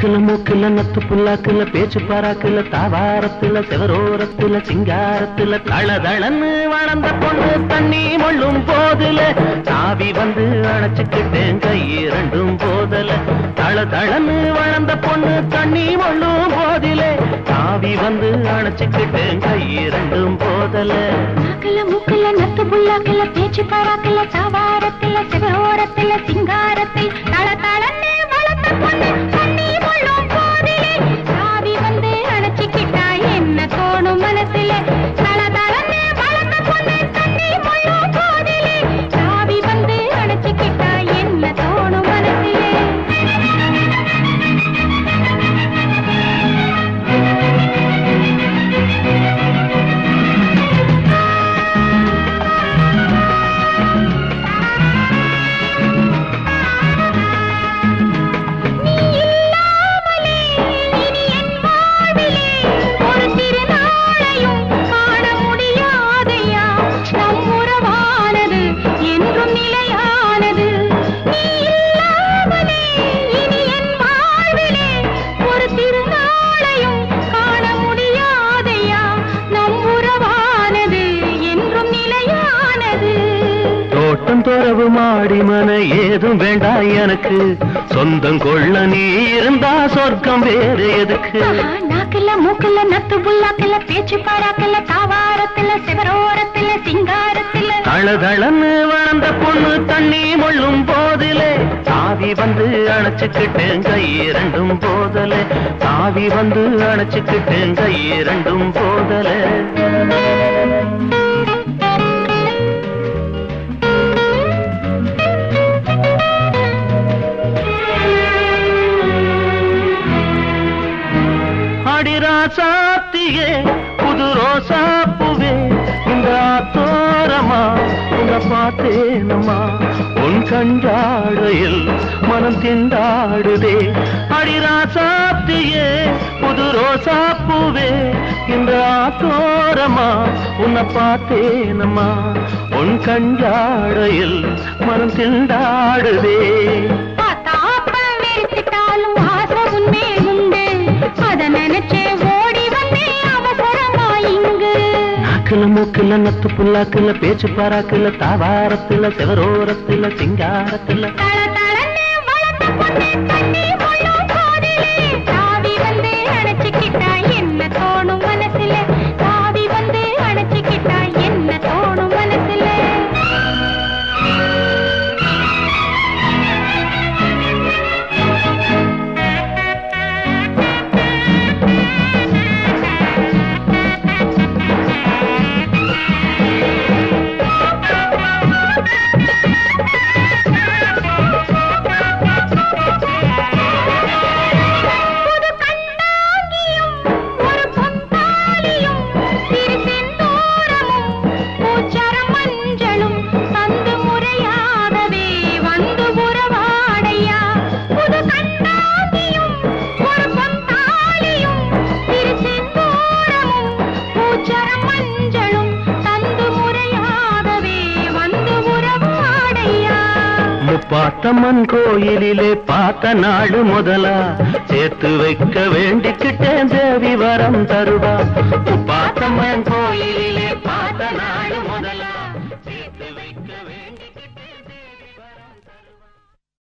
மூக்குல மூக்குல நத்து புல்லாக்குல பேச்சு பாராக்குல தாவாரத்துல செவரோரத்துல சிங்காரத்துல தளதளன்னு வளர்ந்த பொண்ணு தண்ணி மொள்ளும் போதுல. சாவி வந்து அணைச்சுக்கிட்டேன் கை இரண்டும் போதல. தளதளன்னு வளர்ந்த பொண்ணு தண்ணி மொள்ளும் போதிலே. சாவி வந்து அணைச்சுக்கிட்டேன் கை இரண்டும் போதல. நாக்குல மூக்குல நத்து புல்லாக்குல பேச்சு பாராக்குல தாவாரத்துல செவரோரத்துல சிங்காரத்தில் துறவு மாடி மன ஏதும் வேண்டாம் எனக்கு. சொந்தம் கொள்ள நீ இருந்தா சொர்க்கம் வேறு எதுக்கு? நாக்குல மூக்குல நத்து புல்லாக்குல பேச்சு பாராக்குல தாவாரத்துல சிவரோரத்துல சிங்காரத்துல தளதளன்னு வளர்ந்த பொண்ணு தண்ணி மொள்ளும் போதிலே சாவி வந்து அணைச்சுக்கிட்டேன் கை இரண்டும் போதலே சாவி வந்து அணைச்சுக்கிட்டேன் கை இரண்டும் போதலே. அடிராசாத்தியே புது ரோசா ரோசாப்புவே இந்த தோரமா உன்னை பார்த்தேனம்மா உன் கண்டாடையில் மனம் திண்டாடுதே. அடிராசாத்தியே புது ரோசா ரோசாப்புவே இந்த தோரமா உன்னை பார்த்தேனம்மா உன் கண்டாடையில் மனம் திண்டாடுதே. நாக்குல மூக்குல நத்து புல்லாக்குல பேச்சு பாராக்குல தாவாரத்துல செவரோரத்துல சிங்காரத்துல. பார்த்தம்மன் கோயிலிலே பார்த்த நாடு முதலா. சேர்த்து வைக்க வேண்டிக்கிட்டேன் தேவி வரம் தருவா. பார்த்தம்மன் கோயிலே